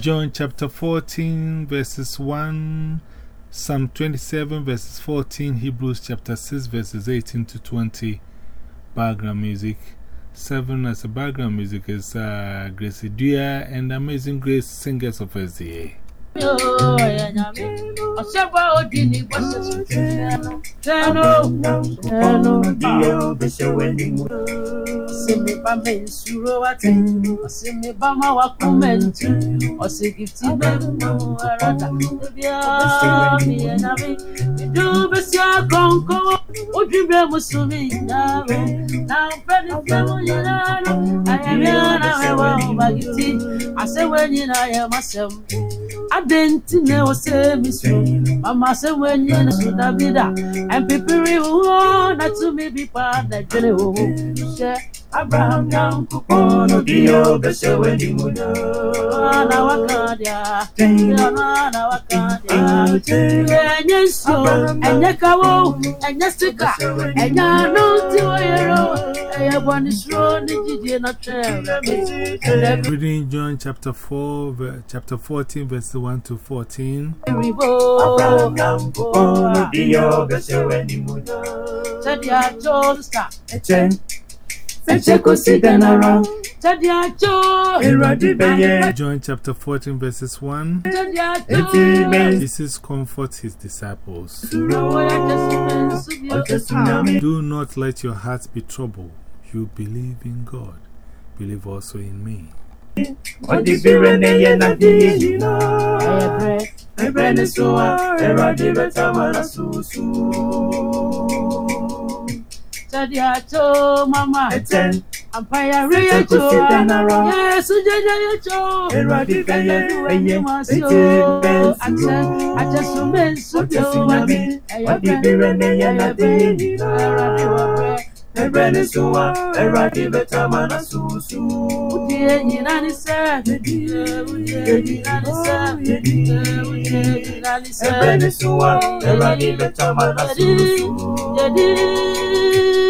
John chapter 14, verses 1, Psalm 27, verses 14, Hebrews chapter 6, verses 18 to 20. Background music. 7 as a background music is uh, Gracie Dua and Amazing Grace Singers of SDA. osimibame nsuro wate osimibama wakumentu osigitibemu arata ebyamiyanabi e midubesya konko udribe musumi nawe nampedifemu yinano ayabyanawe wambagiti asewenyina yamasemu adenti ne ose mi so mama se wenye na so davida and pipiri wo na to me bi pa na jere wo she Abraham down kupono dio bese weni muno. Na wakadia. Na wakadia. Enye so. Enye kawo. Enye sika. Enye anunti oyero. Eye bwani sro ni jidye na trebe. Reading John chapter 4, ver- chapter 14, verses 1 to 14. Abraham down kupono dio bese weni muno. Tedi ajo sta. John chapter 14, verses 1. Tedi eti ajo. me, Jesus comforts his disciples. Do not let your hearts be troubled. You believe in God, believe also in me. Tadi acho mama Eten, ampaya riya cho kusidanara. Yesu jeje ye cho Eradi beye, eye, eti Ache bensu. ache sumen su Oche yo tsunami, odi bire ne ye na di yina. Ebe ni suwa, eradi betamara susu. Die nyina ni se Die nyina ni se Die nyina ni se Ebe ni suwa, eradi betamara susu. Yedi ah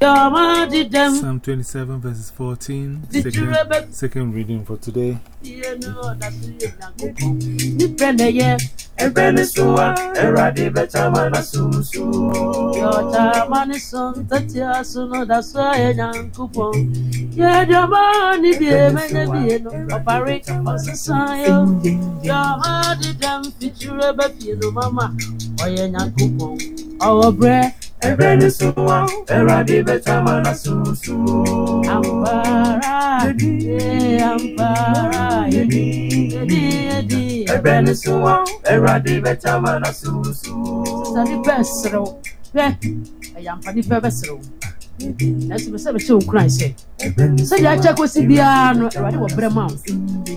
Yo ma di dem Psalm 27, verses 14. Second, reading for today. Ye no Ebeni suwa, eradi beta mana susu. Ampara, yedi, ampara, yedi, yedi, yedi. Ebeni suwa, eradi beta mana susu. Sani besro, eh, ayampani besro. Nanso bɛ sɛ bɛ hyɛ wo kuran sɛ sɛdeɛ akyɛ kɔsi biara no awurade wɔ berɛ ma wo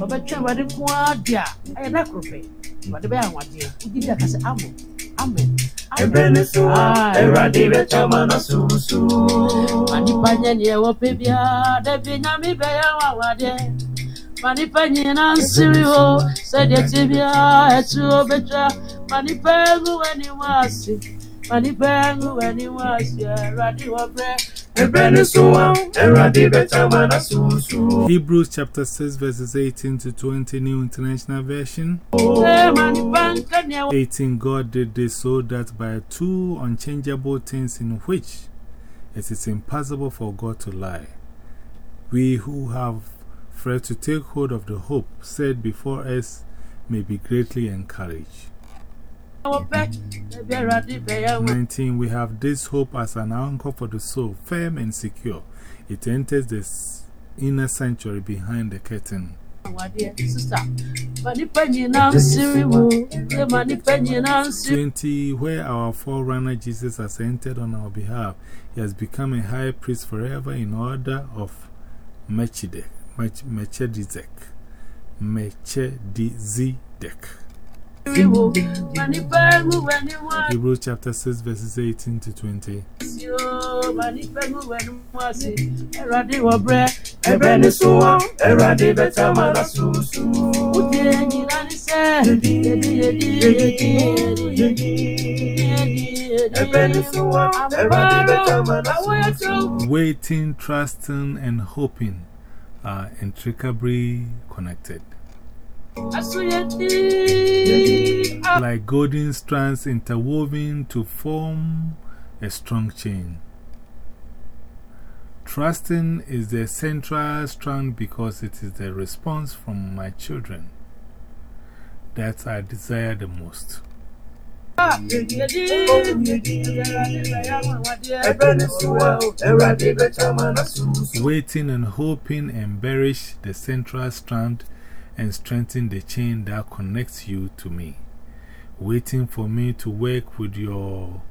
ɔbɛtwɛ awurade nko a de a ɛyɛ da koro pɛ awurade bɛyɛ ahoɔden wogyi di aka sɛ amo amen Ebrene so Eradi betama na susu. Manipa nyeni ewo pebia Debi nyami beya wawade. Manipa nyina nsiri ho Sede tibia etu obetra. Manipa engu weni wasi Manipa engu weni wasi Eradi wabre. Hebrews chapter 6, verses 18 to 20, New International Version. Eh, ma nipa nka neɛ wɔ- 18 God did this so that by two unchangeable things in which it is impossible for God to lie, we who have fled to take hold of the hope set before us may be greatly encouraged. 19 We have this hope as an anchor for the soul, firm and secure. It enters the inner sanctuary behind the curtain, 20. Where our forerunner Jesus has entered on our behalf, he has become a high priest forever in order of Melchizedek. Melch- Melchizedek. Melchizedek. Hebrews chapter 6, verses 18 to 20. asi o ma nipa ehu w'ani mu ase ɛwurade wɔ brɛ Ẹ̀bẹ̀ ni so wa, Ẹ̀rọ̀dé bẹ̀tẹ̀ máa na susu. wodie nyina ne sɛ yedi yedi yedi yedi yedi Ẹ̀bẹ̀ ni so wa, Ẹ̀rọ̀dé bẹ̀tẹ̀ máa na awoyɛ susu. tó Waiting, trusting, and hoping are intricably connected. Like golden strands interwoven to form a strong chain. Trusting is the central strand because it is the response from my children that I desire the most. Waiting and hoping embellish the central strand and strengthen the chain that connects you to me. Waiting for me to work with your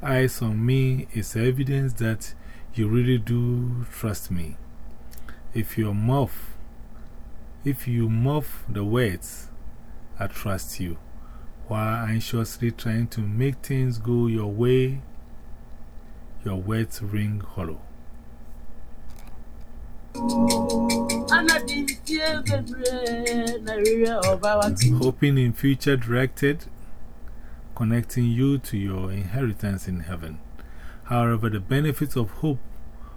eyes on me is evidence that you really do trust me. If you muff, if you muff the words, I trust you, while anxiously trying to make things go your way, your words ring hollow. Hoping in future directed, connecting you to your inheritance in heaven. However, the benefits of hope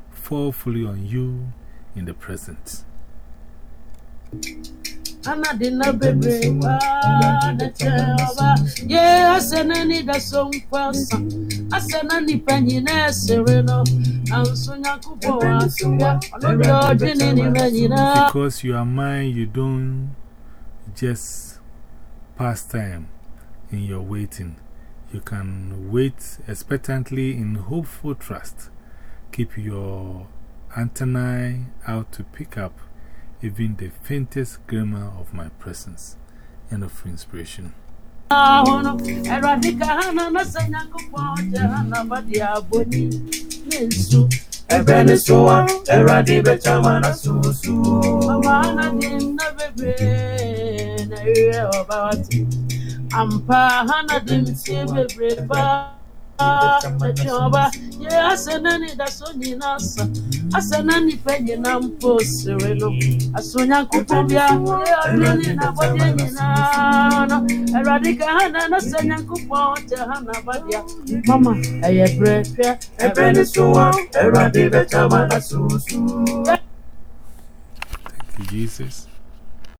fall fully on you in the present. Anadina bebe ba na chaba ye asena ni da so nkwasa asena ni panyi na esere no anso nyakupo wa ya ono de odwene ni manyina Because you are mine, you don't just pass time in your waiting. You can wait expectantly in hopeful trust. Keep your antennae out to pick up even the faintest glimmer of my presence. End of inspiration. ahono eradika hana na sanyakupo jana badi aboni nensu Ẹ̀bẹ̀ ni so wa, Ẹ̀rọ̀dé bẹ̀tẹ̀ máa na susu. mama anadina bebe na ire oba ampa hana dimtie bebe ba Ọba ye asena ni da so nyina sa asena ni pe asanani penye na mposewelo asonya kupobia eonini na bodyenyi nano awurade ka hana na sɛ nyankopɔn ɔkyɛ hana badea mama ɛyɛ berɛ hwɛ ɛberɛ ne so wɔ awurade na susu. Thank you, Jesus.